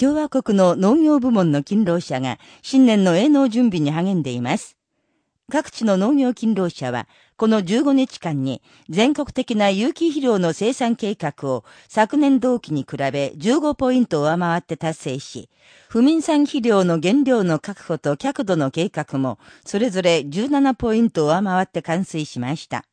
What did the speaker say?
共和国の農業部門の勤労者が新年の営農準備に励んでいます。各地の農業勤労者は、この15日間に全国的な有機肥料の生産計画を昨年同期に比べ15ポイント上回って達成し、不民産肥料の原料の確保と脚度の計画もそれぞれ17ポイント上回って完遂しました。